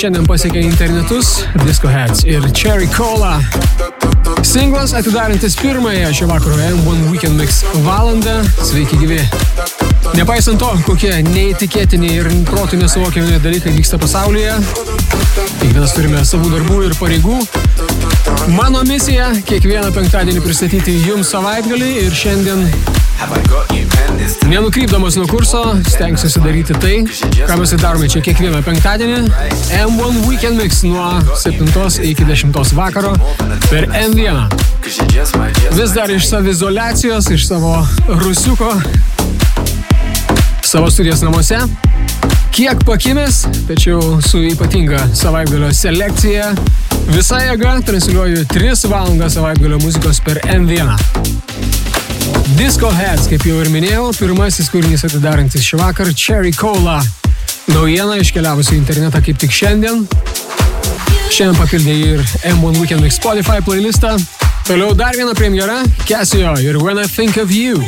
šiandien pasiekė internetus Disco Heads ir Cherry Cola. Singlas atidarantis pirmąją šio vakaro M1 Weekend Mix valandą. Sveiki gyvi. Nepaisant to, kokie neįtikėtini ir protų nesuvokiami dalykai vyksta pasaulyje, kiekvienas turime savų darbų ir pareigų. Mano misija – kiekvieną penktadienį pristatyti jums savaitgalį ir šiandien Nenukrypdamas nuo kurso, stengsiuosi daryti tai, ką mes darome čia kiekvieną penktadienį. M1 Weekend Mix nuo 7 iki 10 vakaro per M1. Cause you're just my, just Vis dar iš savizolacijos, iš savo rusiuko, savo studijos namuose. Kiek pakimęs, tačiau su ypatinga savaitgalio selekcija. Visa jėga transliuoju 3 valandas savaitgalio muzikos per M1. Disco Heads, kaip jau ir minėjau, pirmasis kūrinys atidarantis šį vakarą - Cherry Cola. Naujiena iškeliavusi į internetą kaip tik šiandien. Šiandien papildė ir M1 Weekend Spotify playlistą. Toliau dar viena premjera - Casio ir When I Think of You.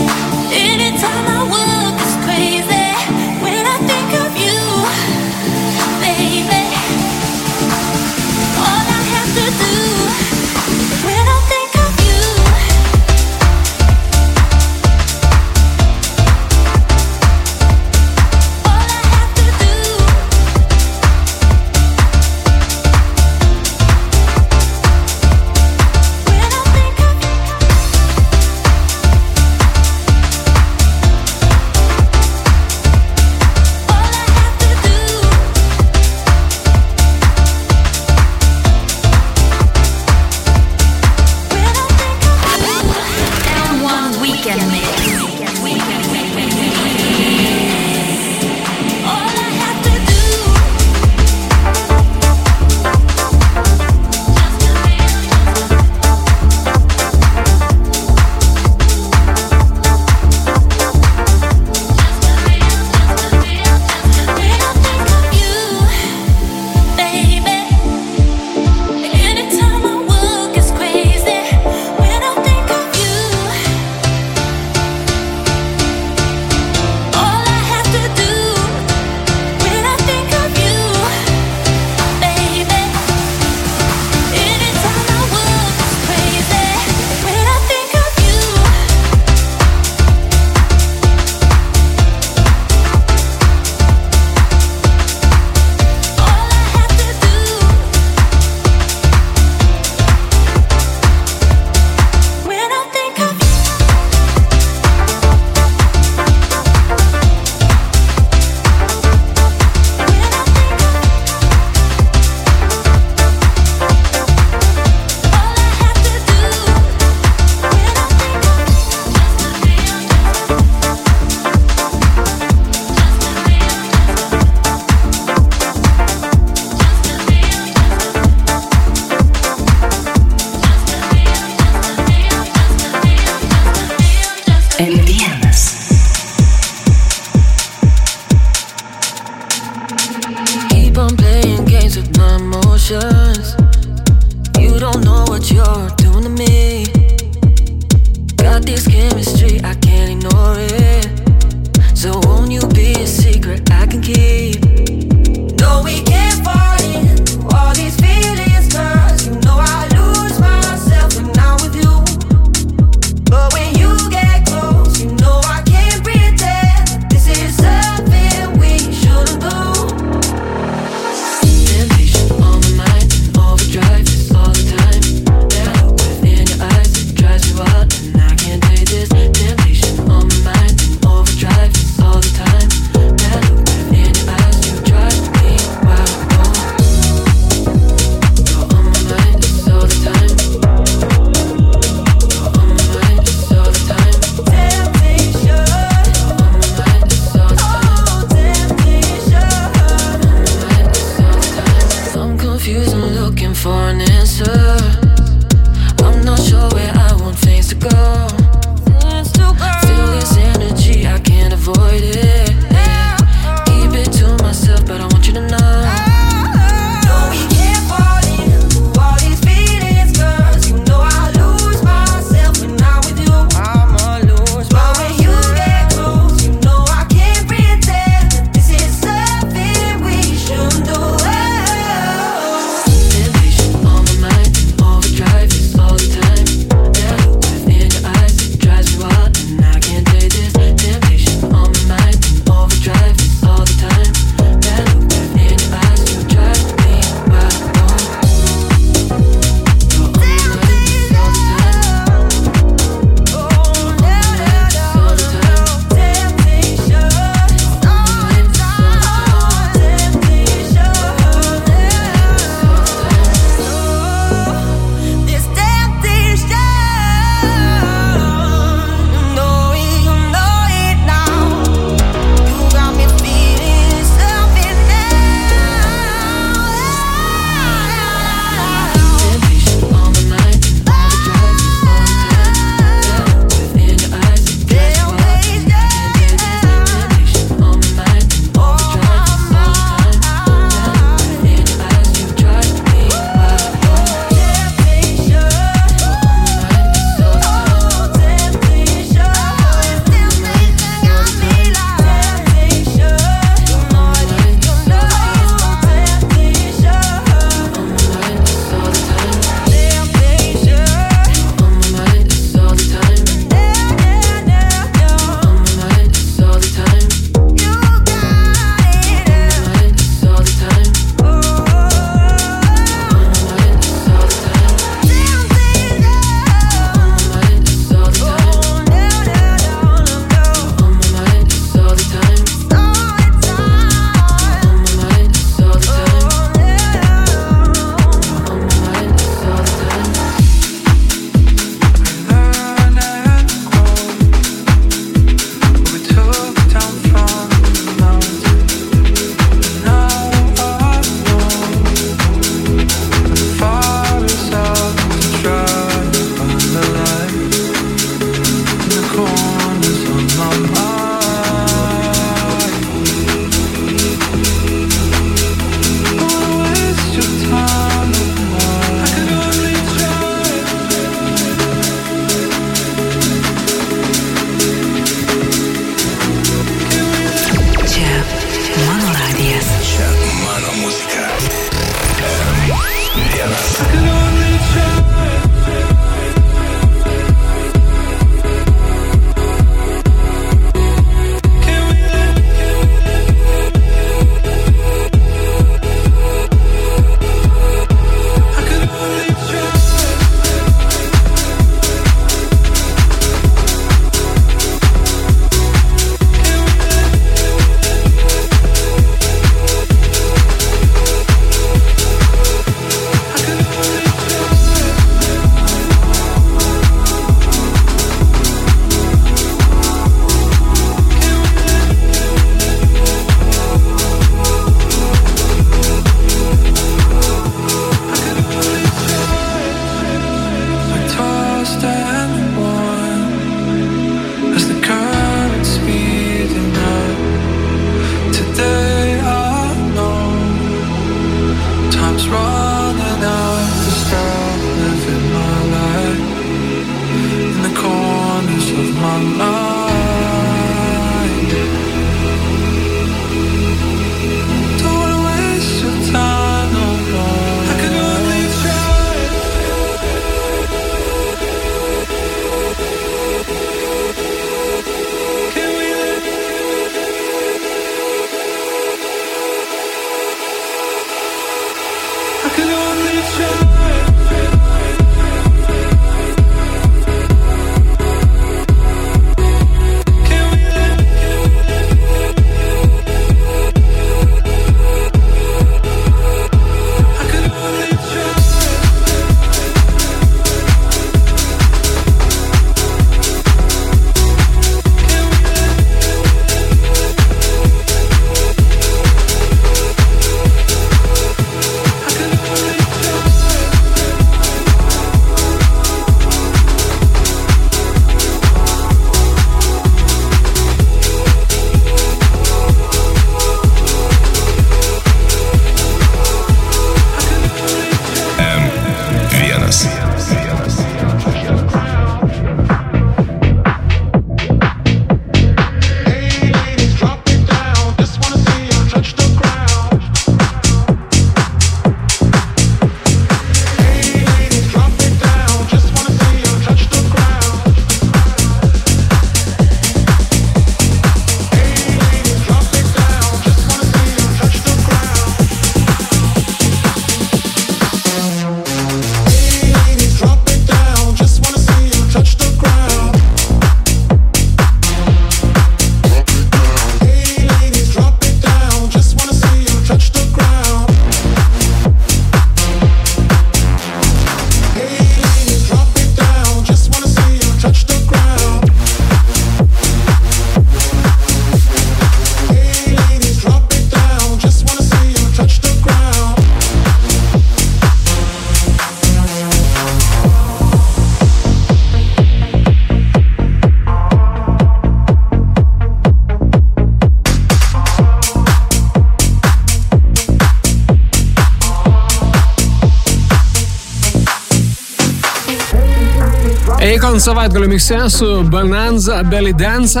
Eikon savaitgalio mikse su Bonanza Belly Dance.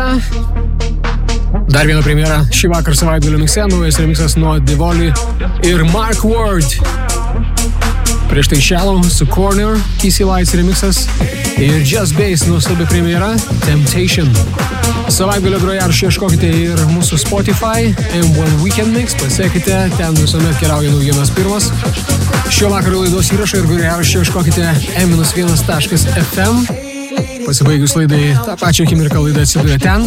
Dar viena premjera šį vakar savaitgalio mikse, naujas remixas nuo Divoli ir Mark Ward. Prieš tai Shallow su Corner, Easy Lights remixas ir Just Bass nuostabi premjera Temptation. Savaitgalio grojarašį ieškokite ir mūsų Spotify, M1 Weekend Mix, pasiekite, ten visuomet keliauja naujienos pirmas. Šio vakaro laidos įrašą ir grojarašį ieškokite m-1.fm. Pasibaigus laidai, tą pačią akimirką laida atsiduria ten.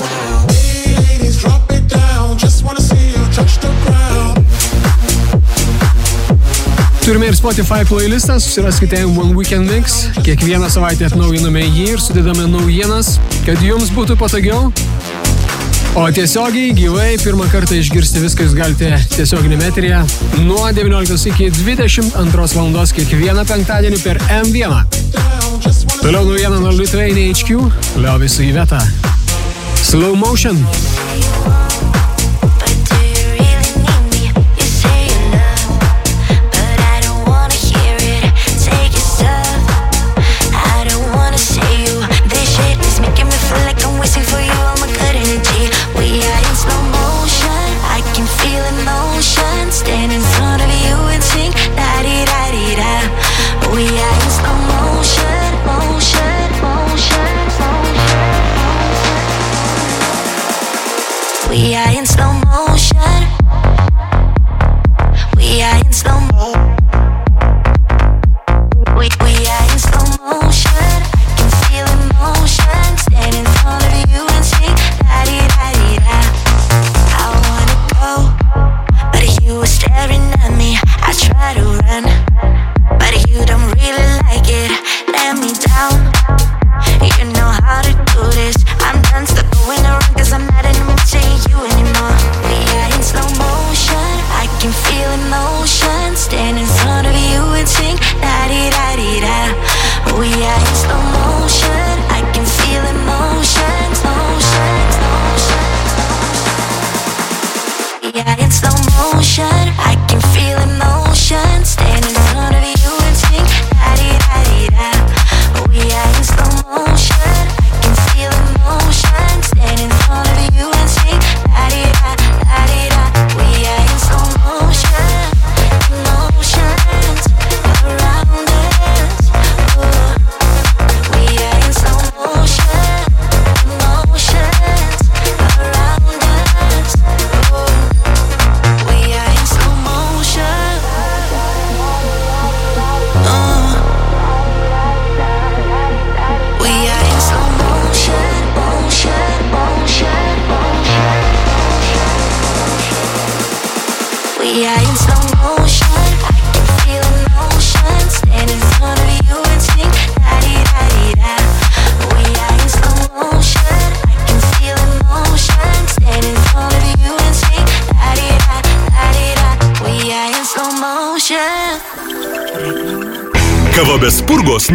Turime ir Spotify playlistą, susiraskite M1 Weekend Mix. Kiekvieną savaitę atnaujiname jį ir sudedame naujienas, kad jums būtų patogiau. O tiesiogiai, gyvai, pirmą kartą išgirsti viską jūs galite tiesioginėme eterėje nuo 19 iki 22 val. kiekvieną penktadienį per M1. Toliau naujiena nuo Lithuania HQ, Liovis į vietą. Slow motion.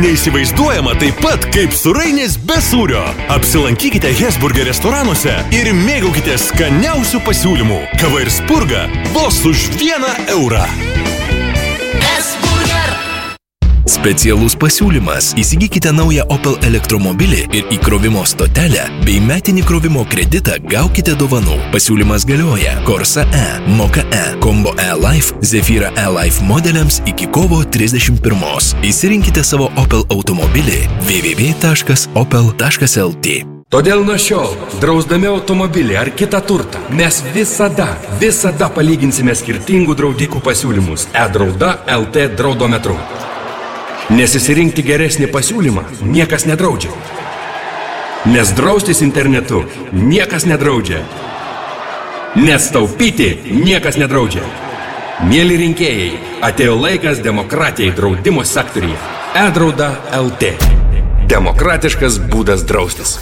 neįsivaizduojama taip pat kaip surainės be sūrio. Apsilankykite Hesburger restoranuose ir mėgaukite skaniausių pasiūlymų. Kava ir spurga vos už vieną eurą. Specialus pasiūlymas. Įsigykite naują Opel elektromobilį ir įkrovimo stotelę bei metinį krovimo kreditą gaukite dovanų. Pasiūlymas galioja Corsa E, Moka E, Combo E Life, Zephyra E Life modeliams iki kovo 31. Įsirinkite savo Opel automobilį www.opel.lt. Todėl nuo šiol, drausdami automobilį ar kitą turtą, mes visada, visada palyginsime skirtingų draudikų pasiūlymus e-drauda LT draudometru nes įsirinkti geresnį pasiūlymą niekas nedraudžia. Nes draustis internetu niekas nedraudžia. Nes taupyti niekas nedraudžia. Mėly rinkėjai, atėjo laikas demokratijai draudimo sektoriuje. E-drauda LT. Demokratiškas būdas draustis.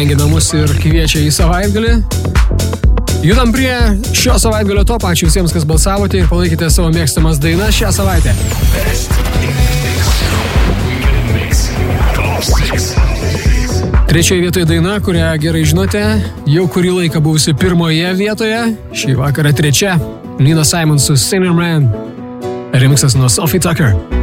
Bangina mus ir kviečia į savaitgalį. Judam prie šio savaitgalio to. Ačiū visiems, kas balsavote ir palaikėte savo mėgstamas dainas šią savaitę. Trečioje vietoje daina, kurią gerai žinote, jau kurį laiką buvusi pirmoje vietoje, šį vakarą trečia - Nina Simon su Sinner Man. Remixas nuo Sophie Tucker.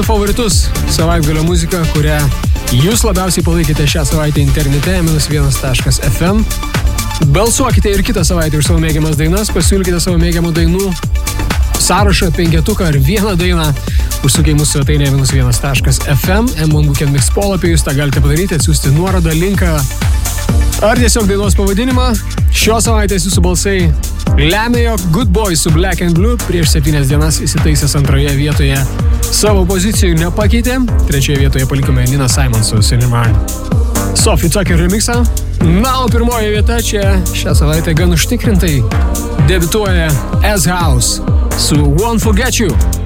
Jūsų favoritus savaitgalio muziką, kurią jūs labiausiai palaikėte šią savaitę internete minus1.fm. Balsuokite ir kitą savaitę už savo mėgiamas dainas, pasiūlykite savo mėgiamų dainų sąrašą, penketuką ar vieną dainą. Užsukę į mūsų svetainę minus1.fm, M1 Weekend Mix polapį, jūs tą galite padaryti, atsiųsti nuorodą, linką ar tiesiog dainos pavadinimą. Šios savaitės jūsų balsai lemia, jog Good Boy su Black and Blue prieš septynias dienas įsitaisęs antroje vietoje savo pozicijų nepakeitė. Trečioje vietoje palikome Nina Simon su Cinnamon. Sophie Tucker remixą. Na, o pirmoji vieta čia šią savaitę gan užtikrintai debituoja S House su Won't Forget You.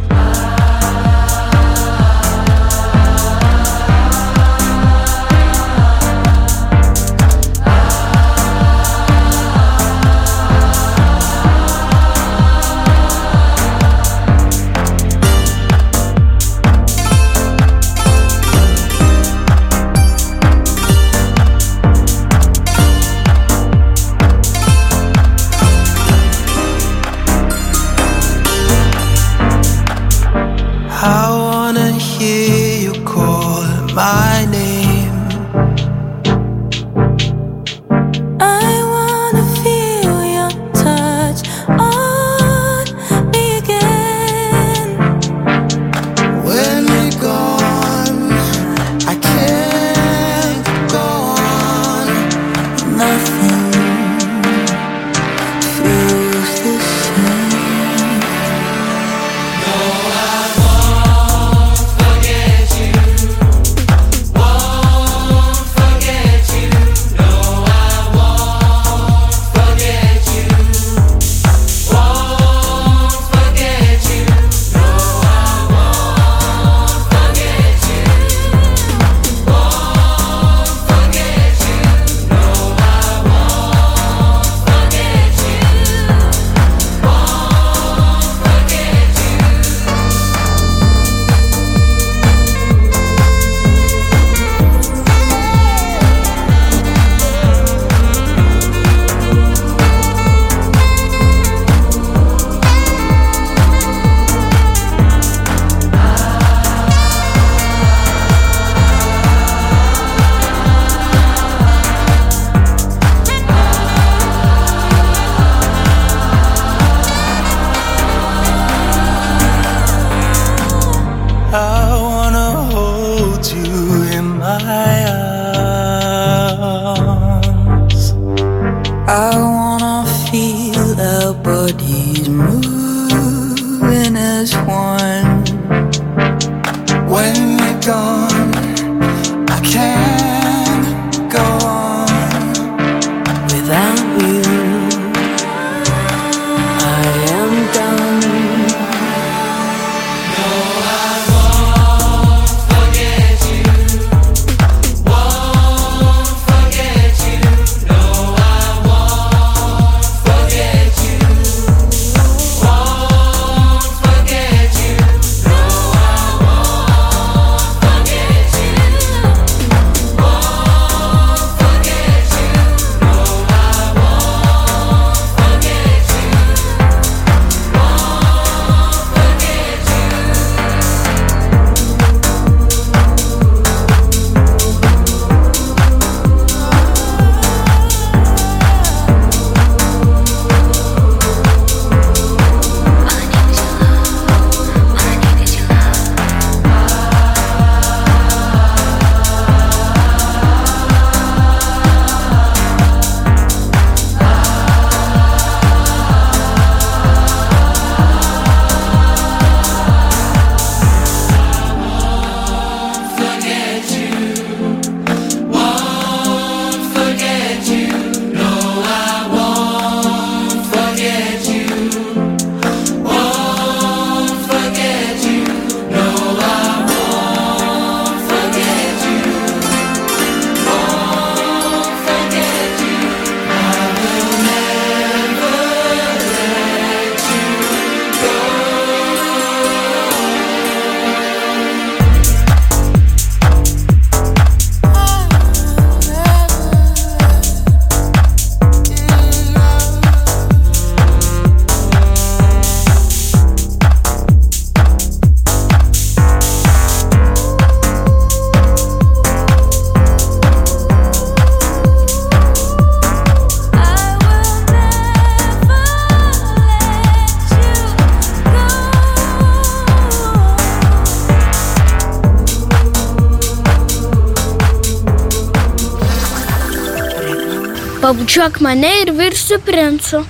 Pabučiuok mane ir virsiu princu.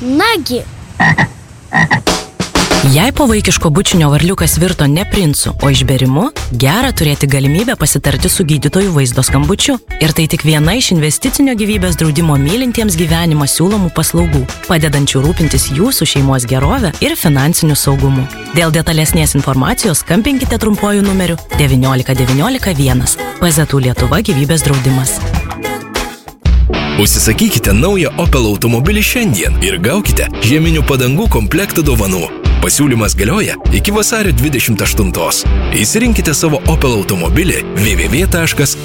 Nagi, Jei po vaikiško bučinio varliukas virto ne princu, o išberimu, gera turėti galimybę pasitarti su gydytoju vaizdo skambučiu. Ir tai tik viena iš investicinio gyvybės draudimo mylintiems gyvenimą siūlomų paslaugų, padedančių rūpintis jūsų šeimos gerovę ir finansiniu saugumu. Dėl detalesnės informacijos skambinkite trumpuoju numeriu 19191. PZU Lietuva gyvybės draudimas. Užsisakykite naują Opel automobilį šiandien ir gaukite žieminių padangų komplektą dovanų. Pasiūlymas galioja iki vasario 28. Įsirinkite savo Opel automobilį www.opel.lt.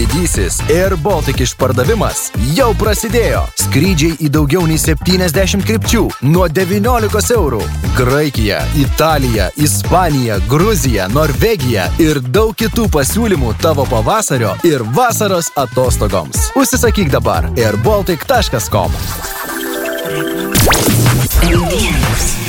Didysis Air Baltic išpardavimas jau prasidėjo. Skrydžiai į daugiau nei 70 krypčių nuo 19 eurų. Graikija, Italija, Ispanija, Gruzija, Norvegija ir daug kitų pasiūlymų tavo pavasario ir vasaros atostogoms. Užsisakyk dabar airbaltic.com. Like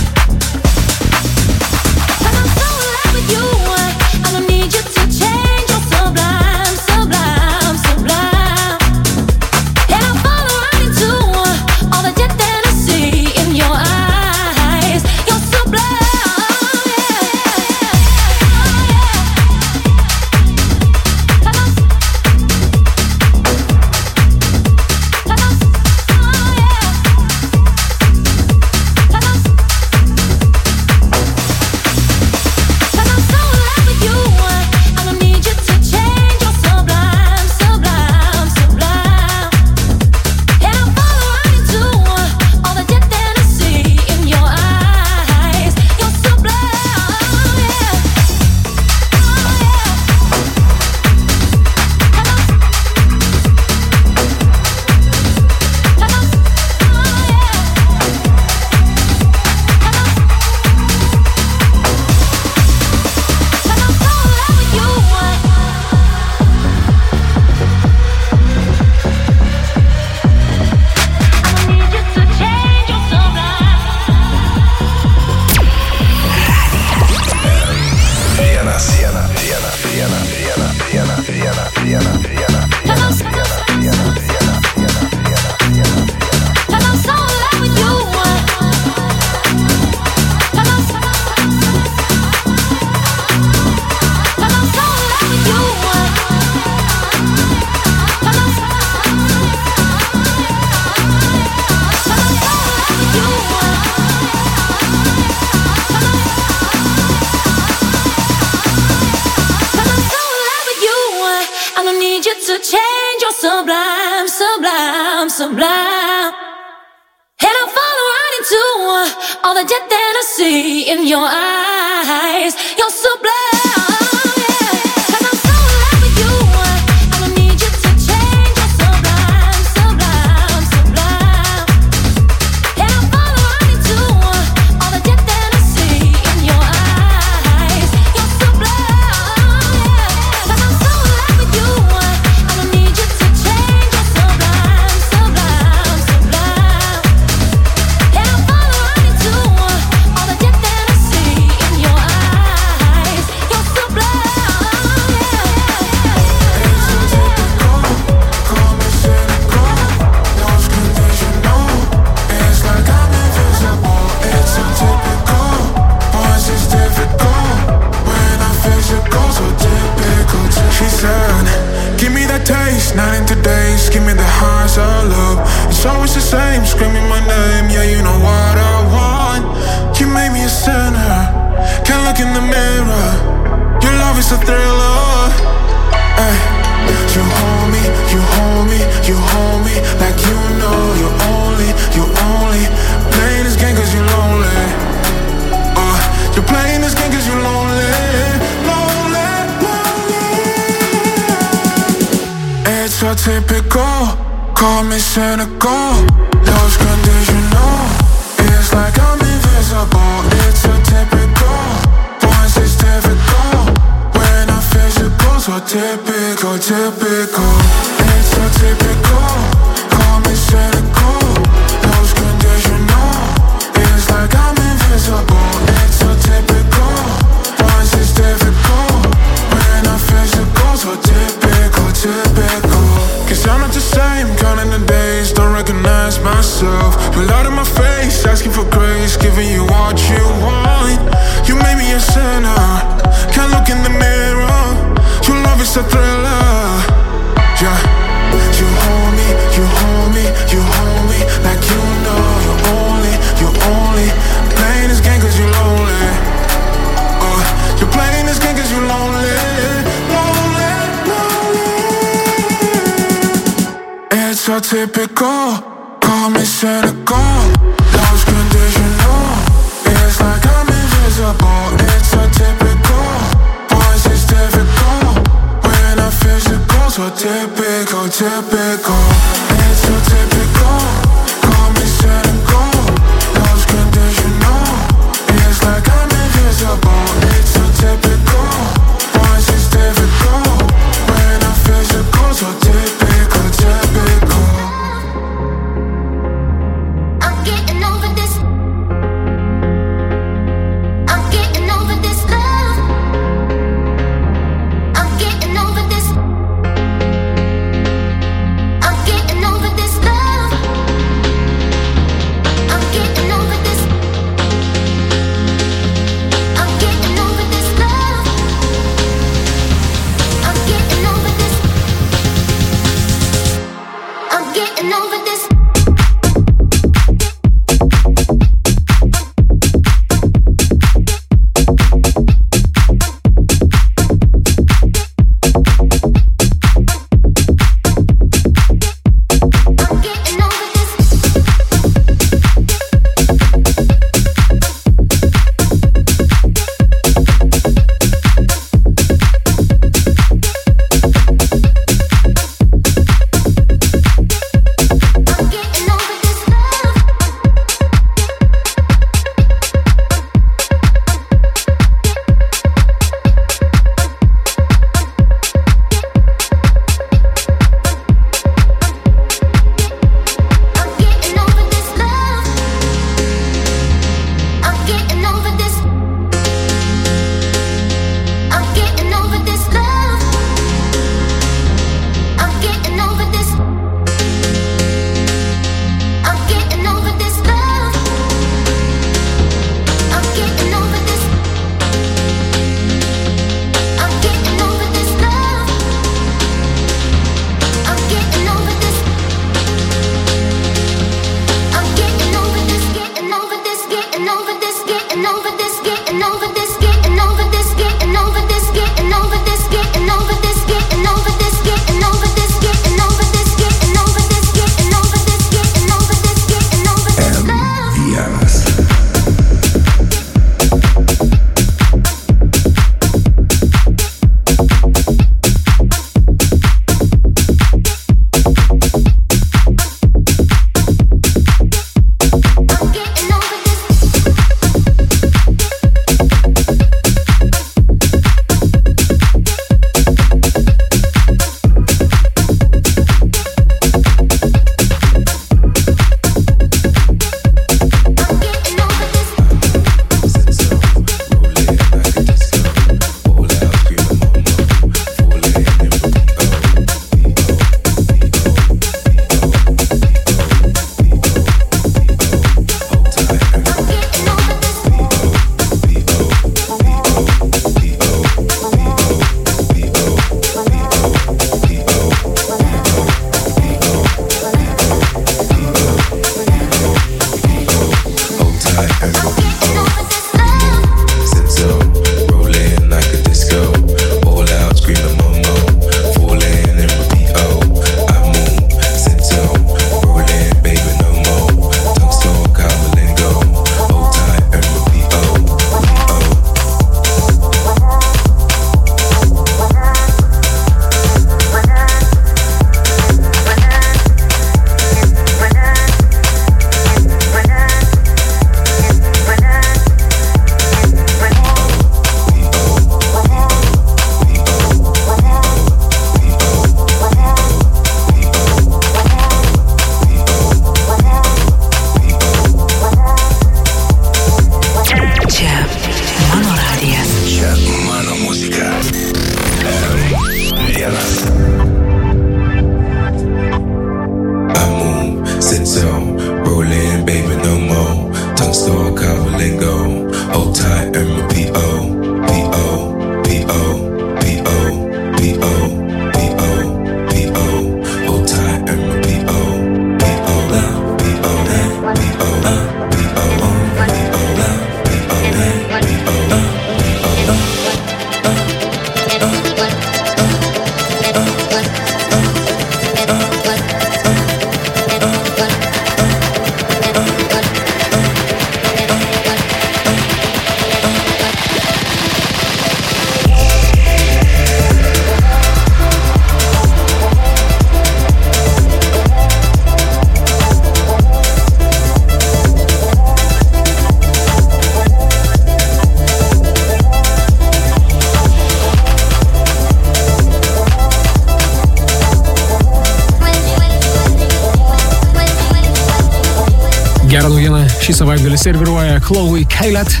Chloe Kailet.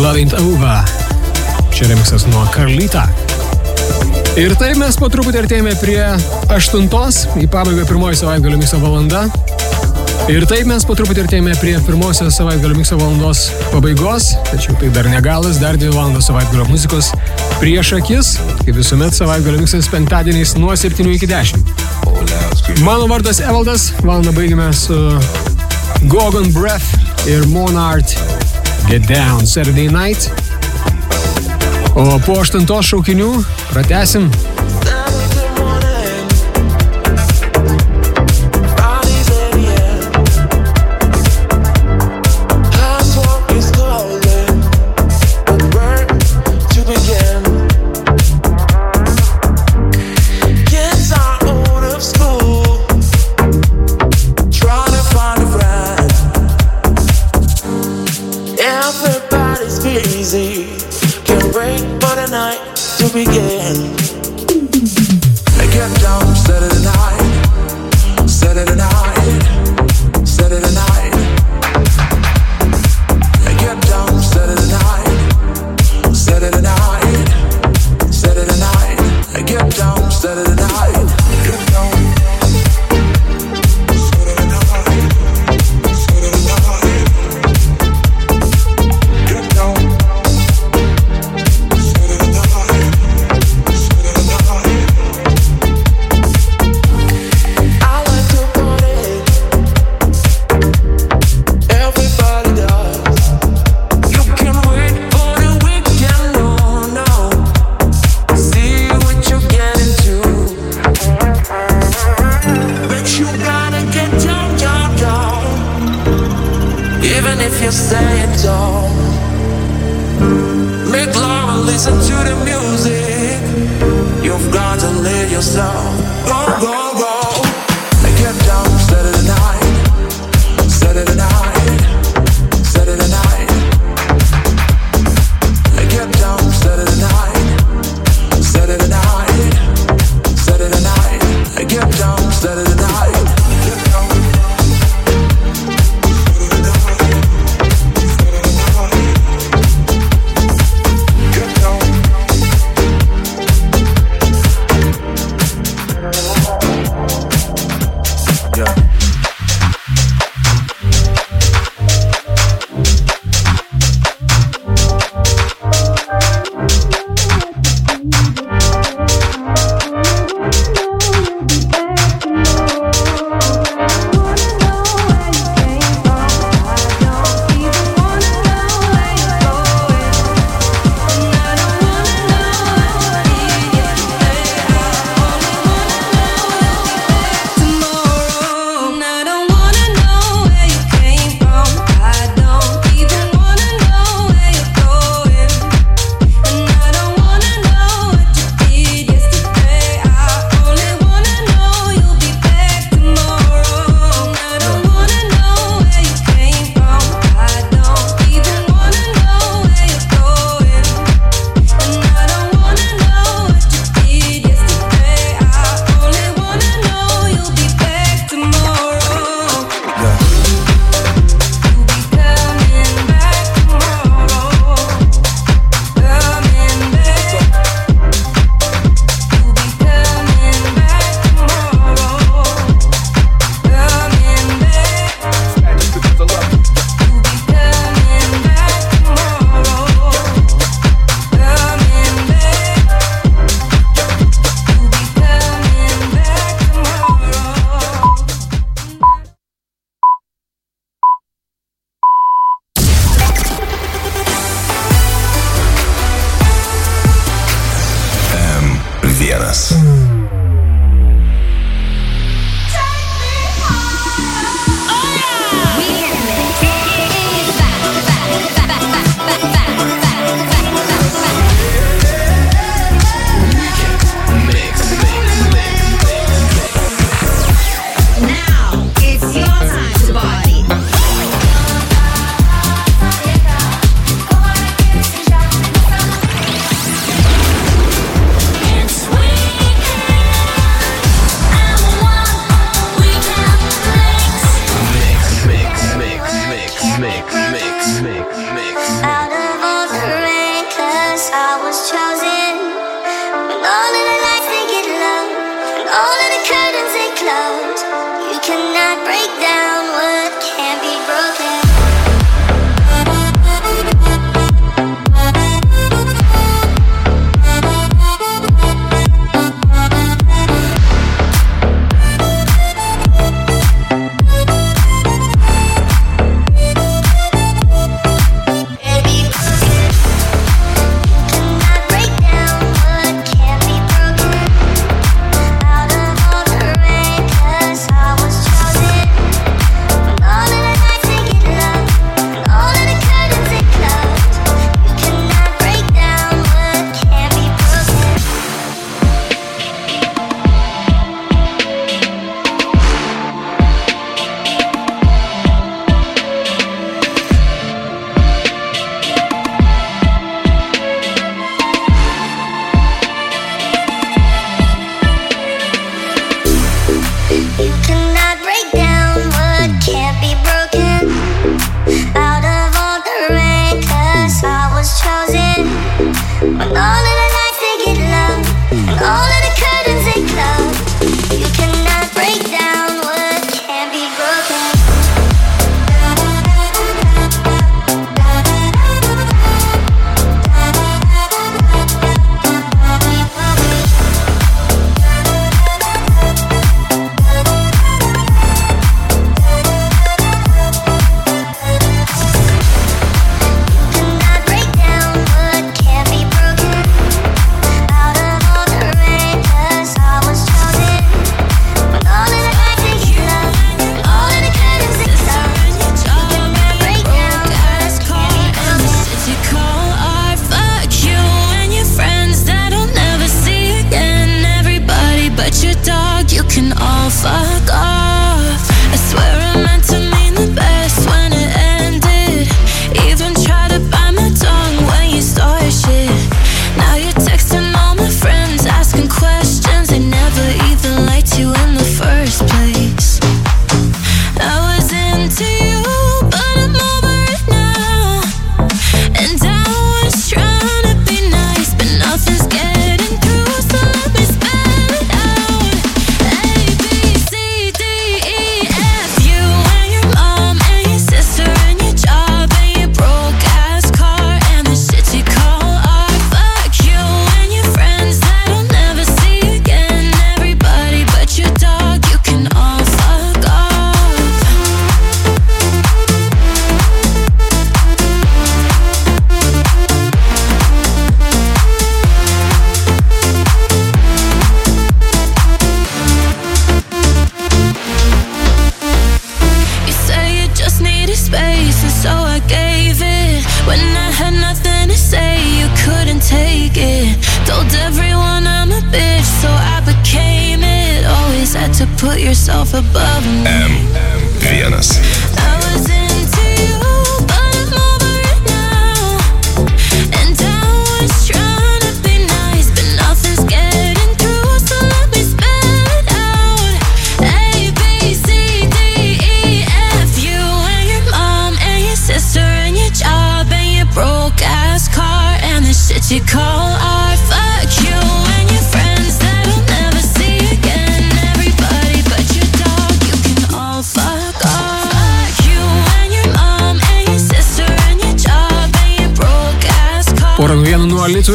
Loving Over. Čia remixas nuo Carlita. Ir taip mes po truputį artėjame prie aštuntos, į pabaigą pirmoji savaitgalio mikso valanda. Ir taip mes po truputį artėjame prie pirmosios savaitgalio mikso valandos pabaigos, tačiau tai dar negalas, dar dvi valandos savaitgalio muzikos prieš akis, kaip visuomet savaitgalio miksas penktadieniais nuo 7 iki 10. Mano vardas Evaldas, valandą baigime su Gogon Breath ir Monart Get Down Saturday Night. O po aštuntos šaukinių pratesim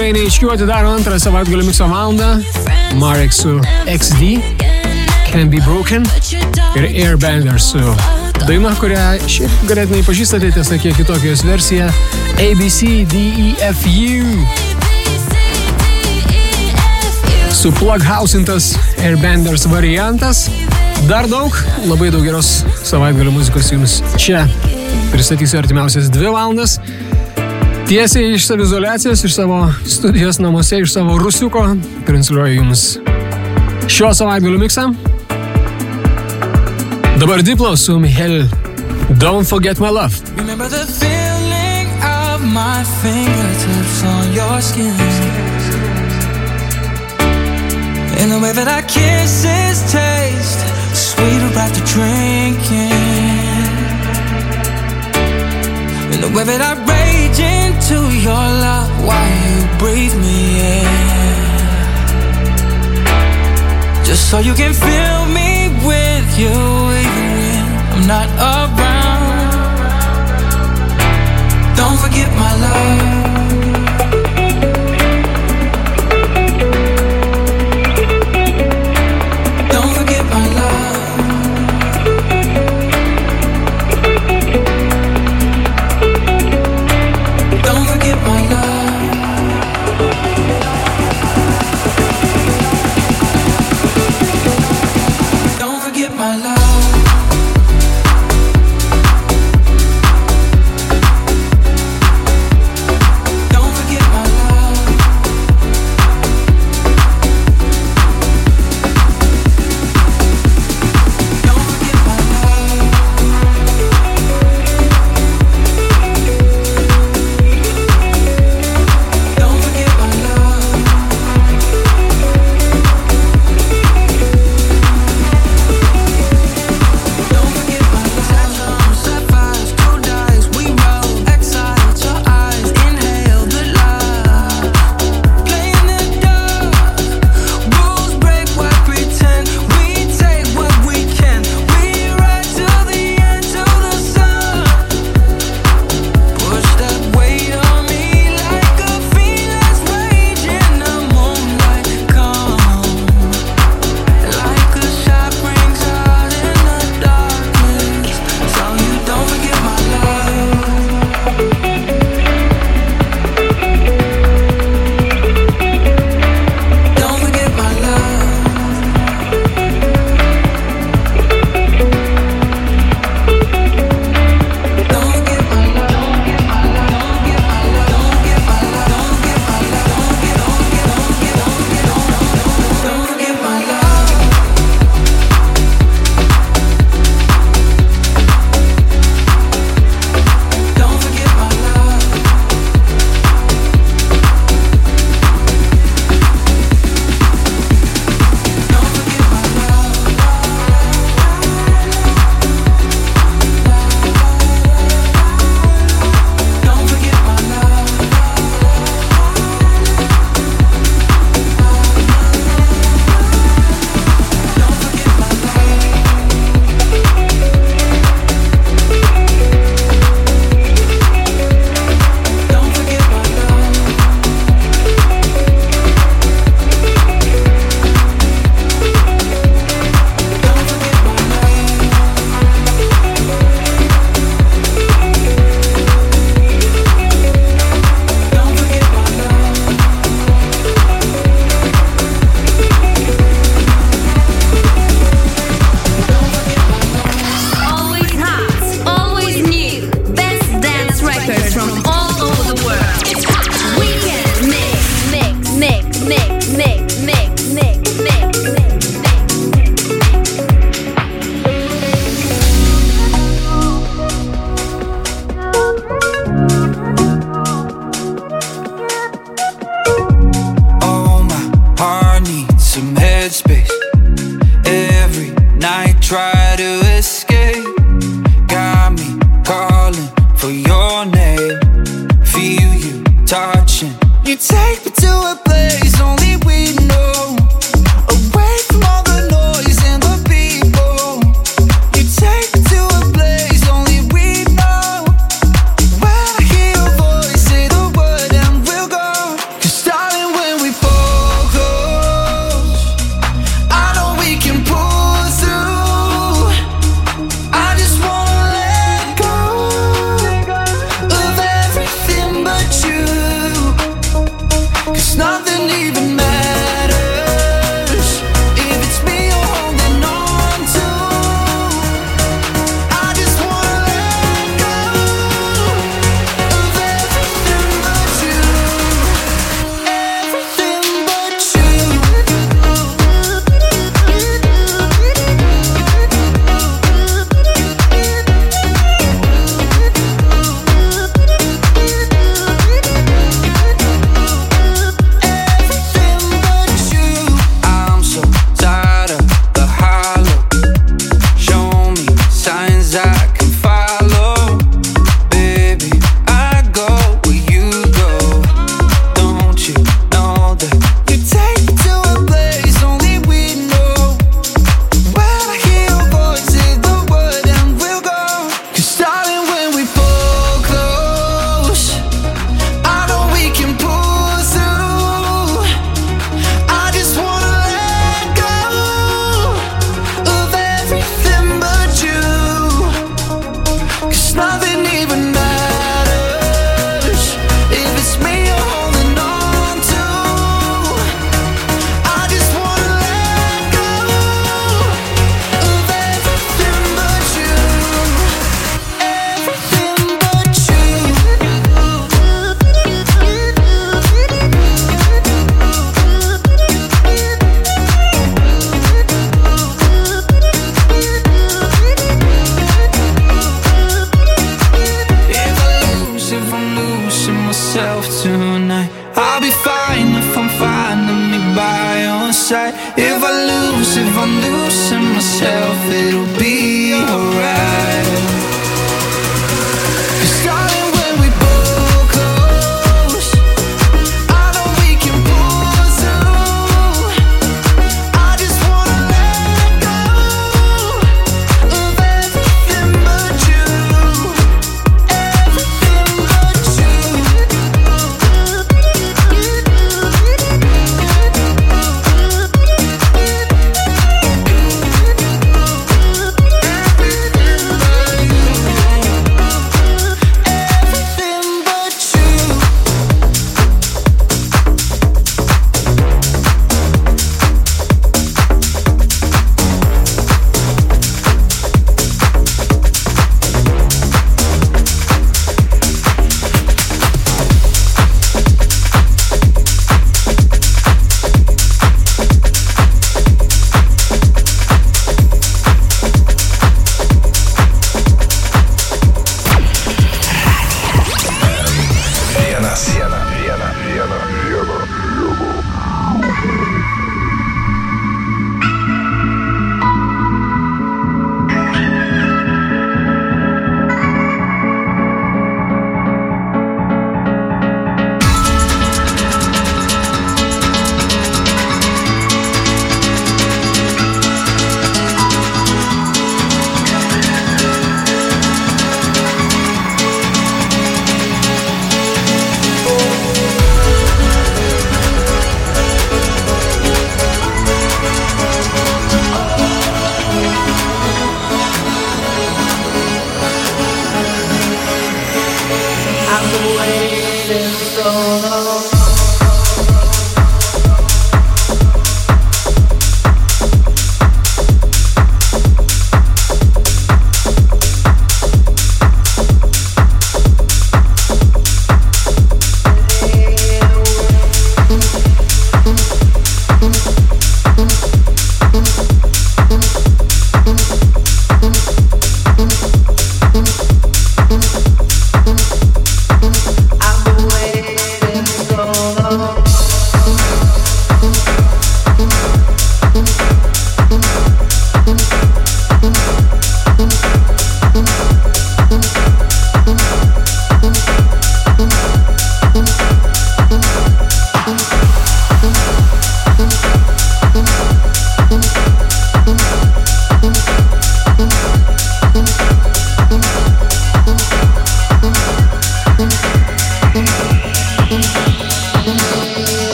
Dwayne HQ atidaro antrą savaitgalio mikso valandą. Marek su XD, Can Be Broken ir Airbender su daina, kurią šiaip ganėtinai pažįstate, tiesa kiek kitokia jos versija ABCDEFU. Su plughausintas Airbenders variantas. Dar daug, labai daug geros savaitgalio muzikos jums čia. Pristatysiu artimiausias dvi valandas. Tiesiai iš savizolacijos, iš savo studijos namuose, iš savo rusiuko transliuoju jums šio savaitgalio miksą. Dabar diplo su Michel. Don't forget my love. Remember the feeling of my fingertips on your skin. And the way that I kiss is taste sweeter after drinking. And the way that I your love while you breathe me in. Just so you can fill me with you even when I'm not around. Don't forget my love.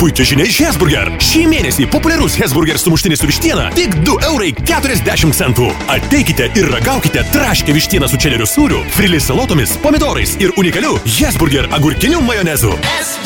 Puikią žinią iš Hesburger? Šį mėnesį populiarus Hesburger sumuštinis su vištiena tik 2 eurai 40 centų. Ateikite ir ragaukite traškę vištieną su čederiu sūriu, frilis salotomis, pomidorais ir unikaliu Hesburger agurkiniu majonezu. Čia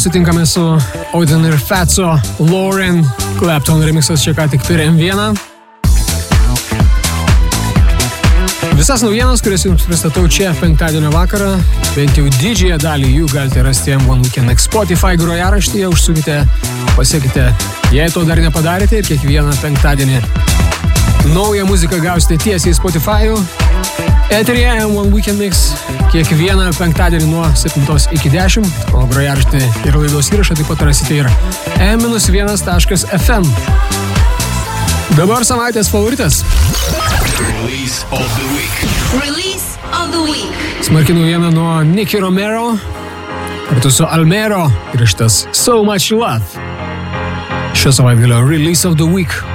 Sutinkame su Odin ir Fatso Lauren Clapton remixas čia ką tik per M1. Visas naujienas, kurias jums pristatau čia penktadienio vakarą, bent jau didžiąją dalį jų galite rasti M1 Weekend Spotify grojaraštyje, užsukite, pasiekite, jei to dar nepadarėte ir kiekvieną penktadienį naują muziką gausite tiesiai į Spotify'ų. Eterija M1 Weekend Mix kiekvieną penktadienį nuo 7 iki 10, o grojaraštį ir laidos įrašą taip pat rasite ir m-1.fm. Dabar savaitės favoritas. Release of the week. Release of the week. Smarki naujiena nuo Nicky Romero kartu su Almero ir šitas So Much Love. Šio savaitgalio Release of the Week.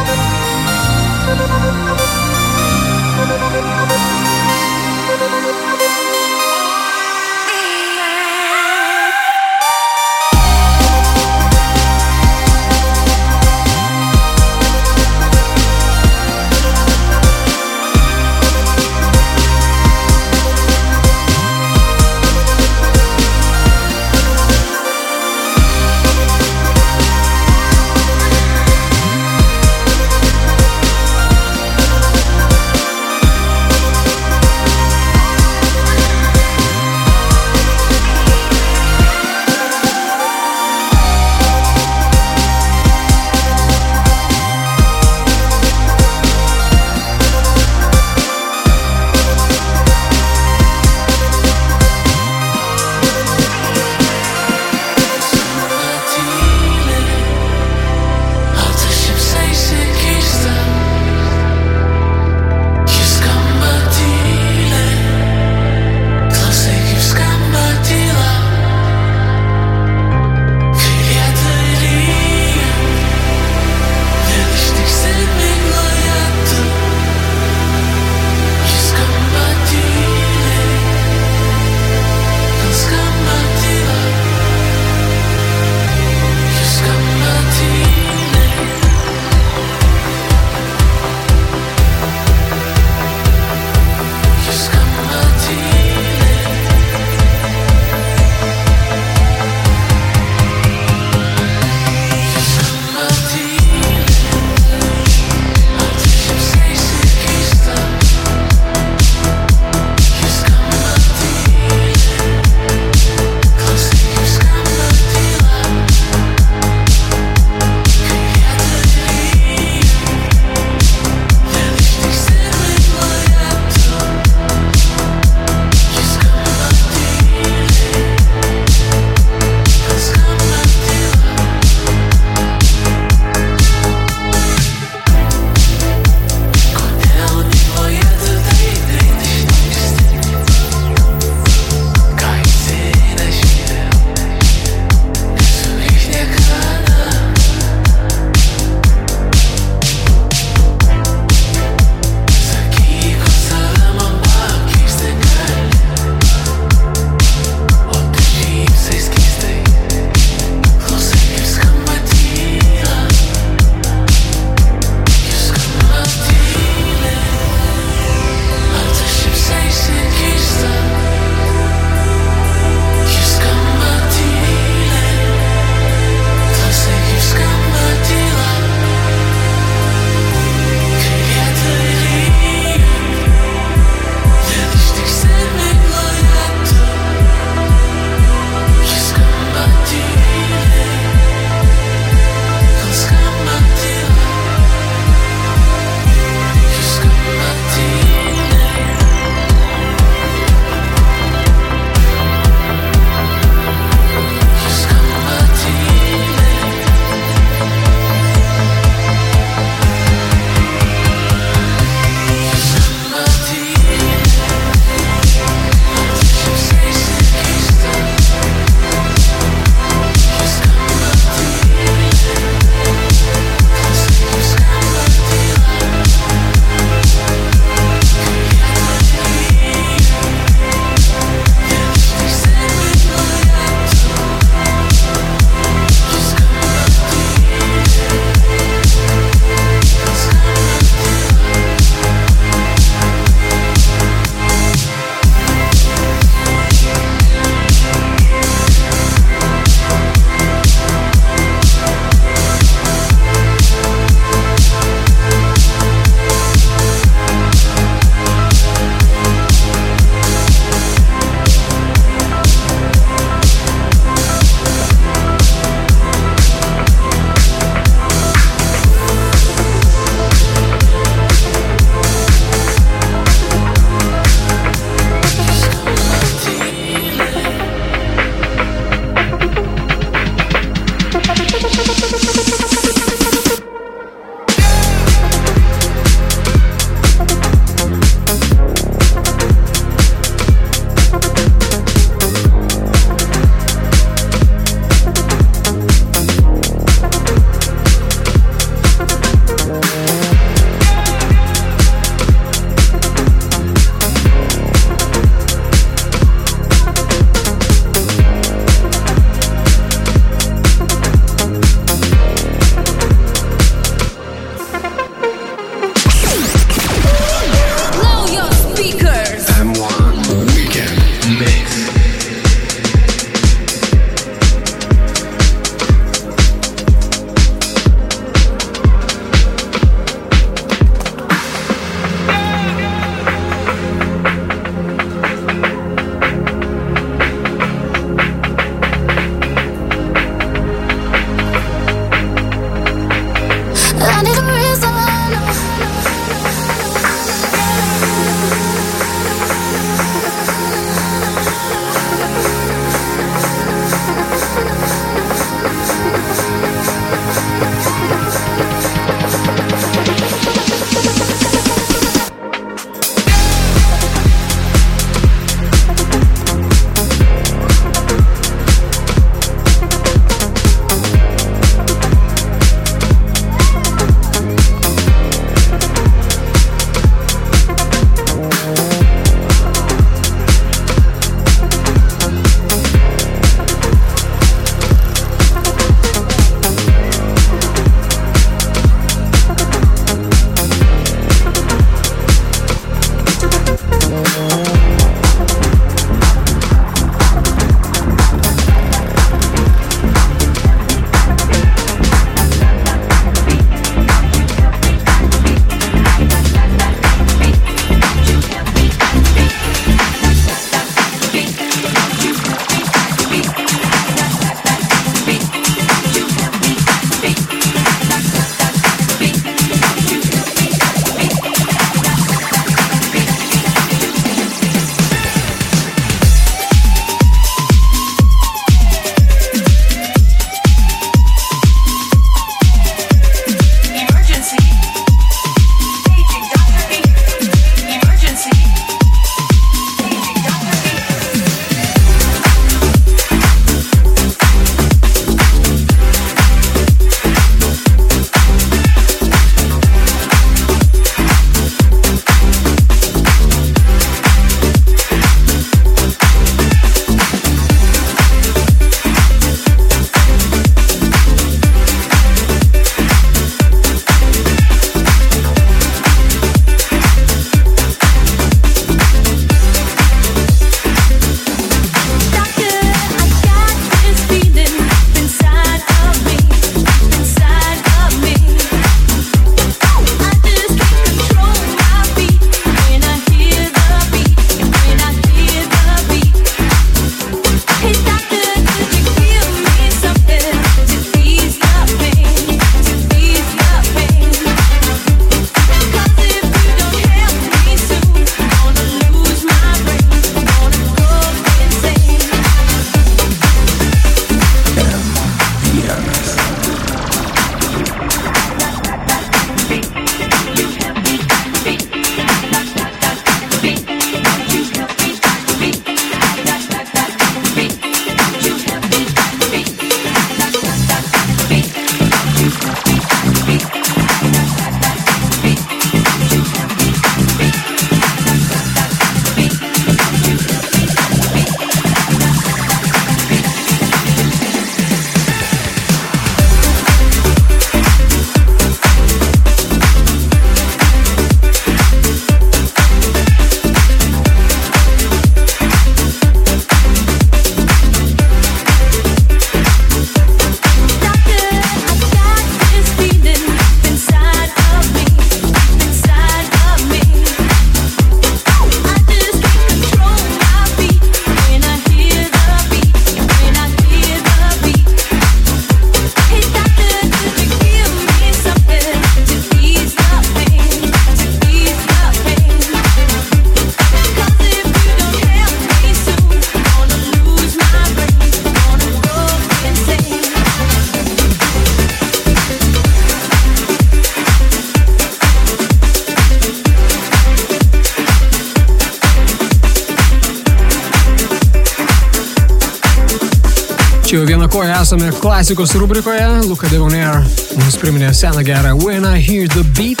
Esame klasikos rubrikoje. Luka Devonair mums priminė seną gerą When I Hear the Beat,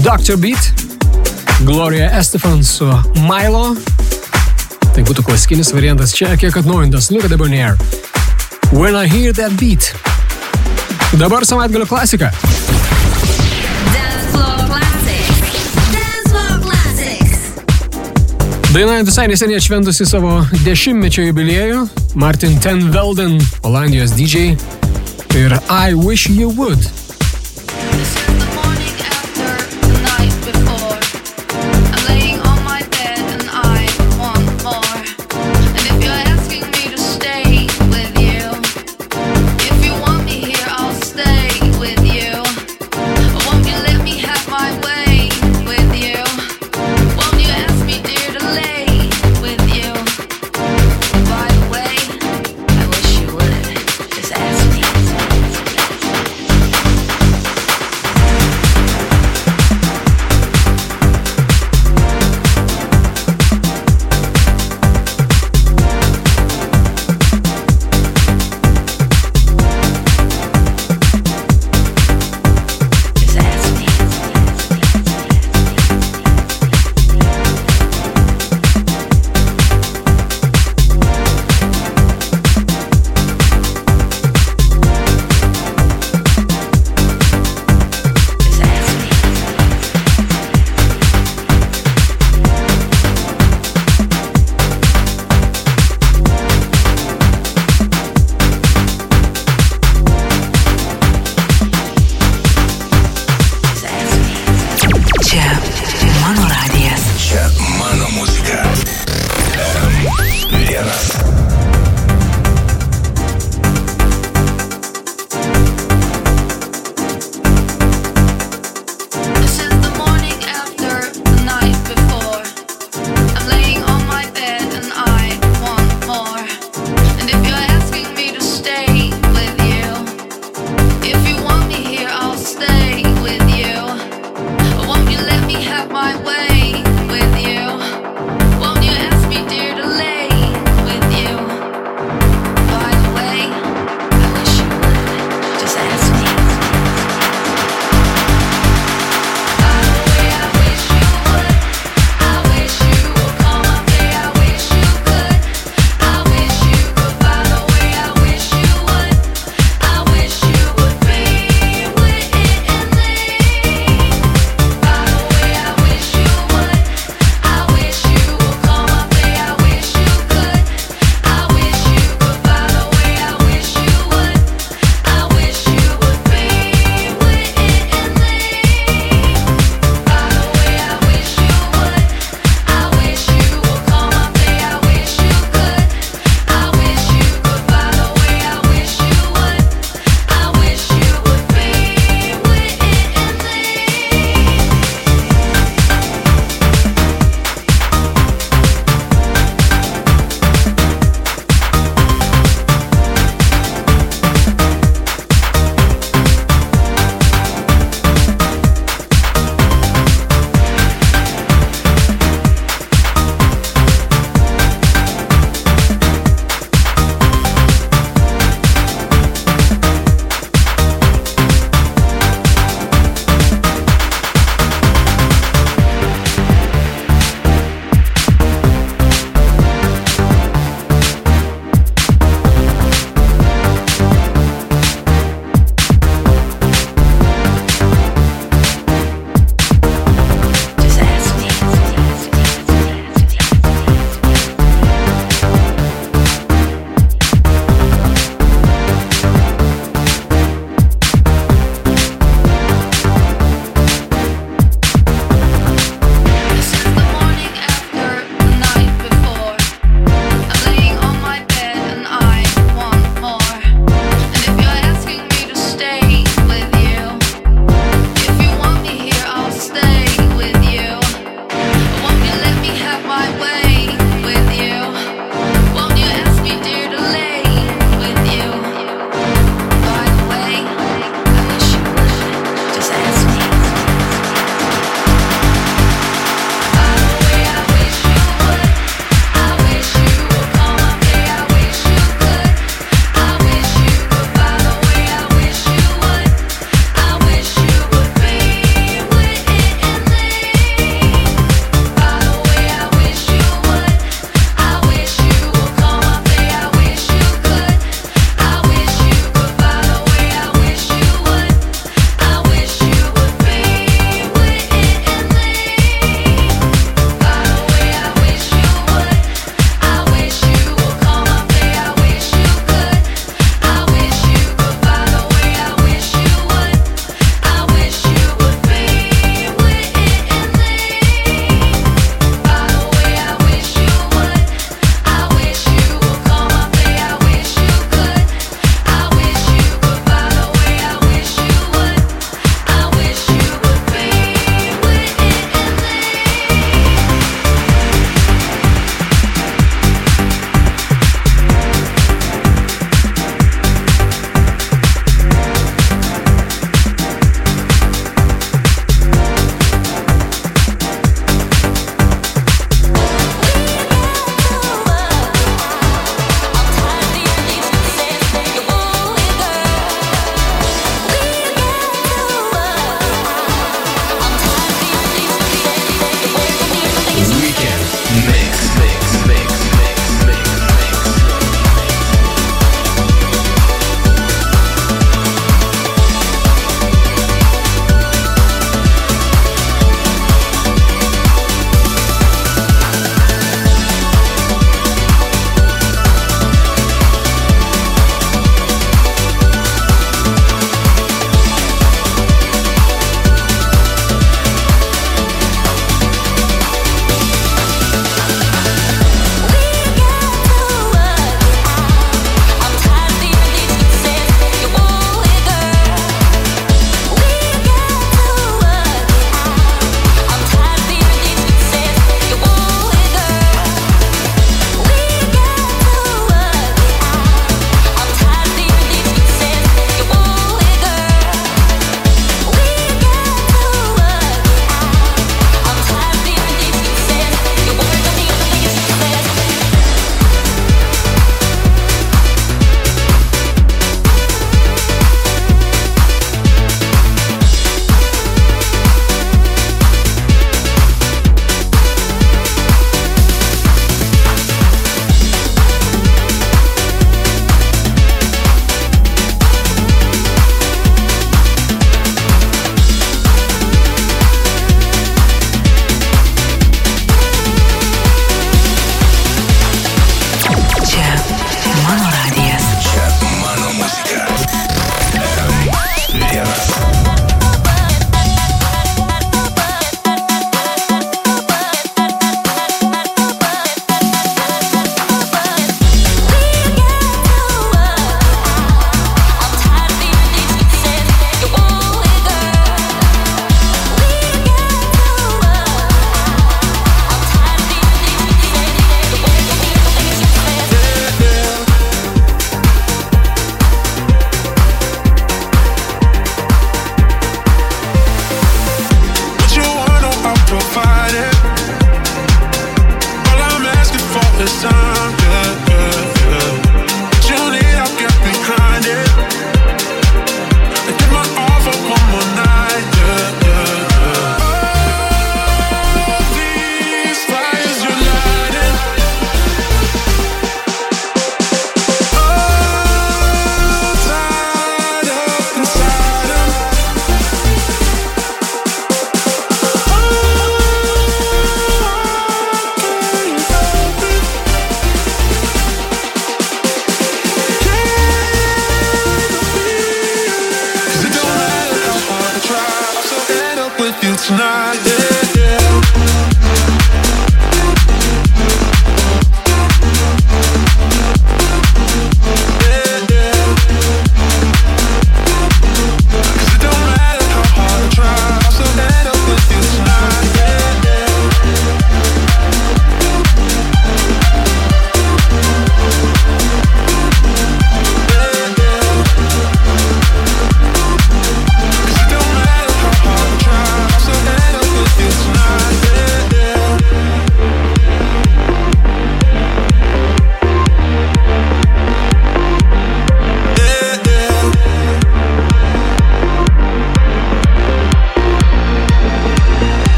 Dr. Beat, Gloria Estefan su Milo. Tai būtų klasikinis variantas čia, kiek atnaujintas Luka Devonair. When I Hear That Beat. Dabar savaitgalio klasika. Daina visai neseniai atšventusi savo dešimtmečio jubiliejų. Martin Ten Velden, Olandijos DJ. Ir I Wish You Would.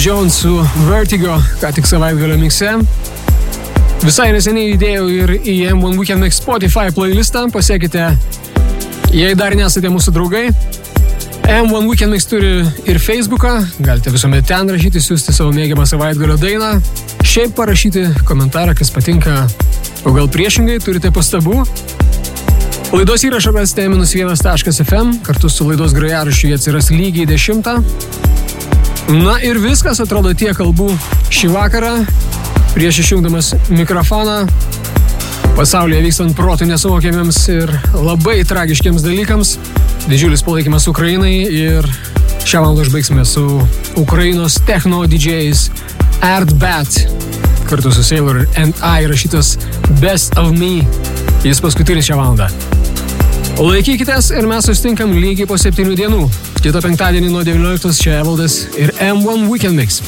Jones su Vertigo, ką tik savaitgalio mikse. Visai neseniai įdėjau ir į M1 Weekend Mix Spotify playlistą, pasiekite, jei dar nesate mūsų draugai. M1 Weekend Mix turi ir Facebooką, galite visuomet ten rašyti, siūsti savo mėgiamą savaitgalio dainą, šiaip parašyti komentarą, kas patinka, o gal priešingai turite pastabų. Laidos įrašą rasite minus1.fm, kartu su laidos grojaraščiu jie atsiras lygiai 10. Na ir viskas, atrodo, tiek kalbų šį vakarą. Prieš išjungdamas mikrofoną, pasaulyje vykstant protų nesuvokiamiems ir labai tragiškiams dalykams, didžiulis palaikymas Ukrainai ir šią valandą užbaigsime su Ukrainos techno DJs Artbat kartu su Sailor and I rašytas Best of Me. Jis paskutinis šią valandą. Laikykitės ir mes susitinkam lygiai po 7 dienų. Kitą penktadienį nuo 19 čia Evaldas ir M1 Weekend Mix.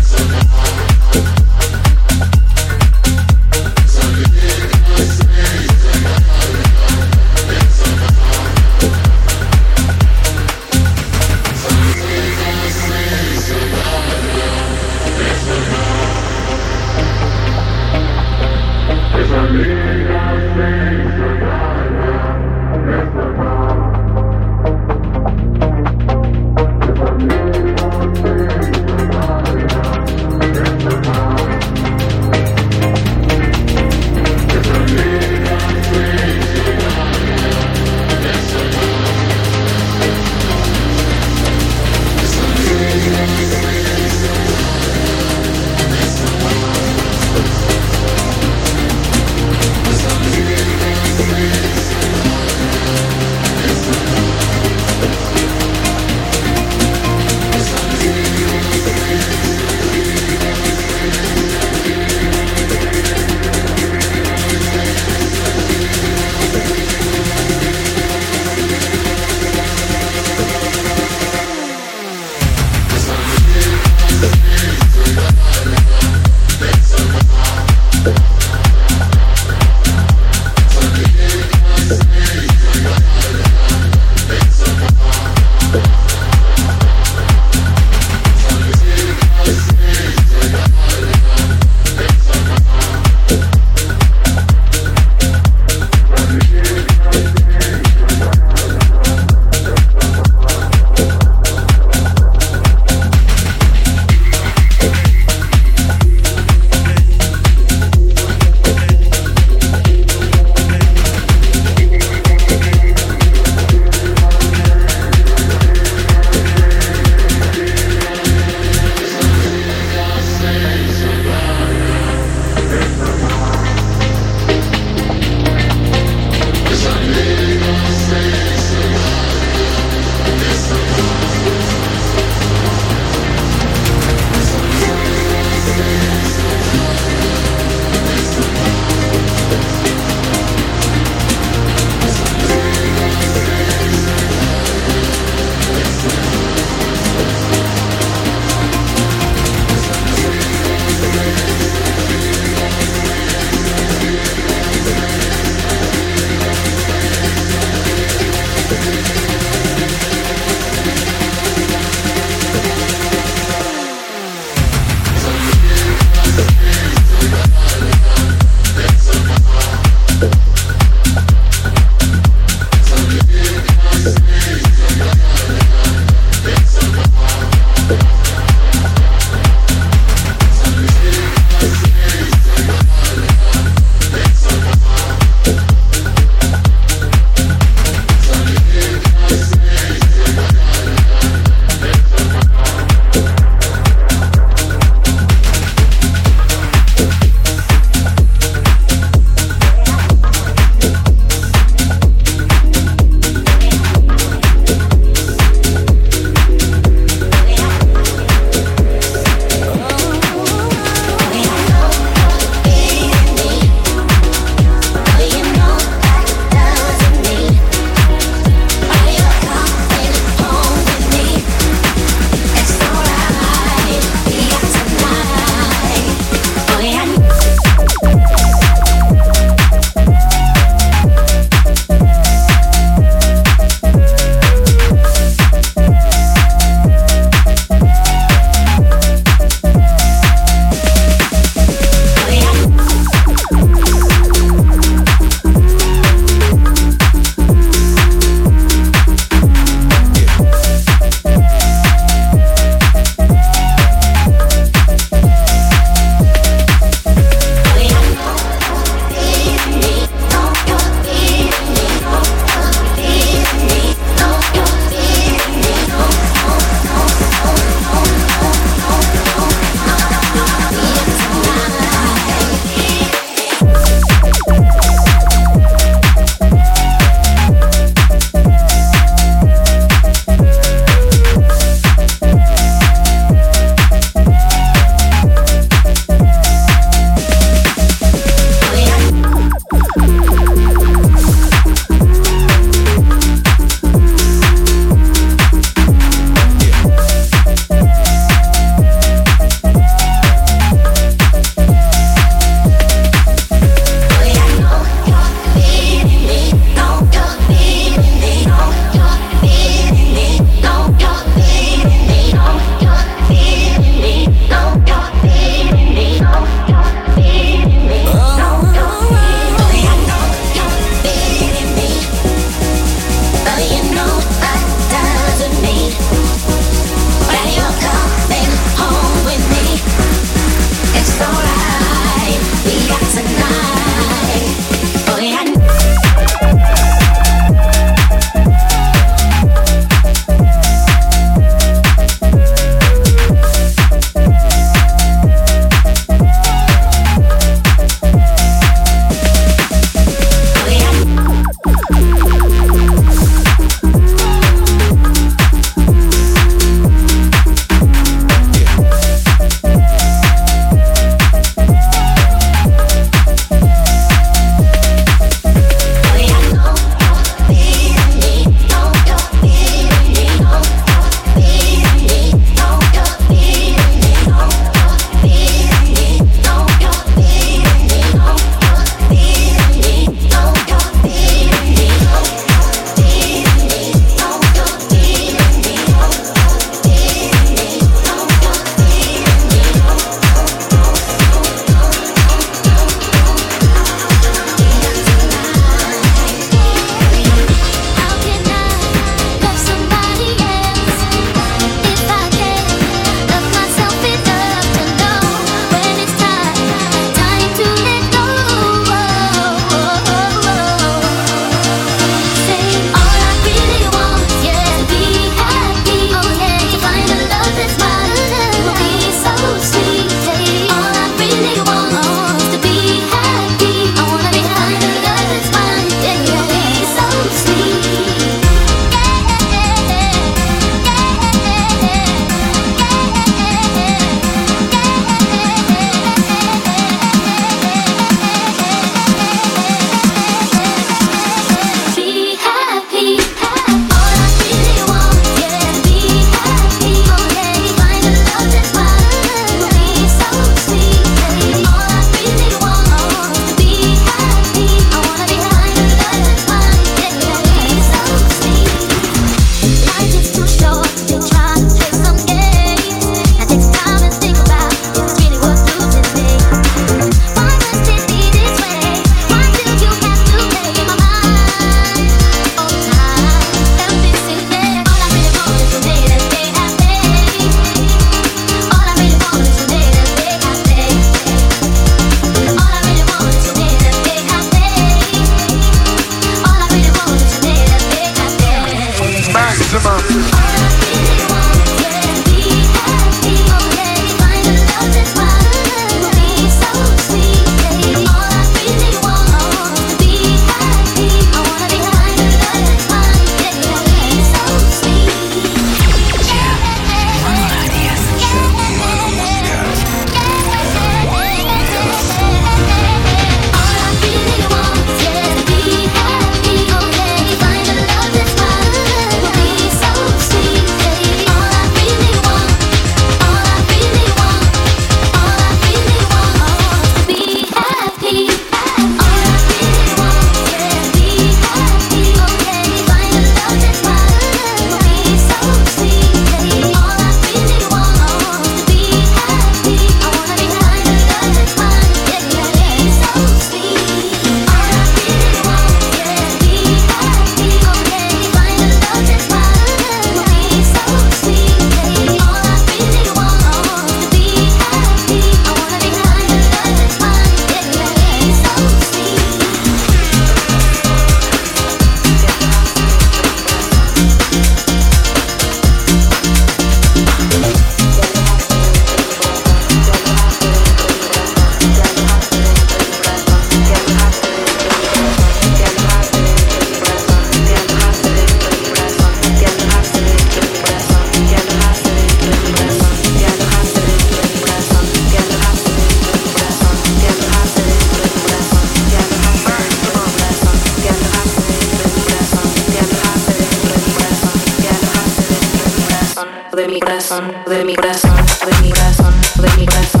corazón, de mi corazón, de mi corazón, de mi corazón.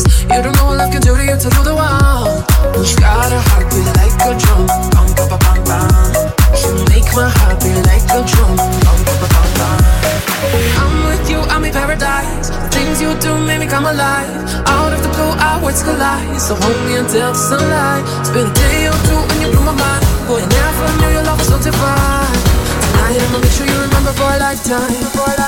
Is, you don't know what love can do to you till you're the one. You got a heartbeat like a drum, bum bum bum bum bum. You make my heart beat like a drum, bum bum bum bum bum. I'm with you, I'm in paradise. The things you do make me come alive. Out of the blue, our words collide. So hold me until the sunlight. It's been a day or two and you blew my mind. Boy, I never knew your love was so divine. Tonight I'ma make sure you remember for a lifetime. For a lifetime.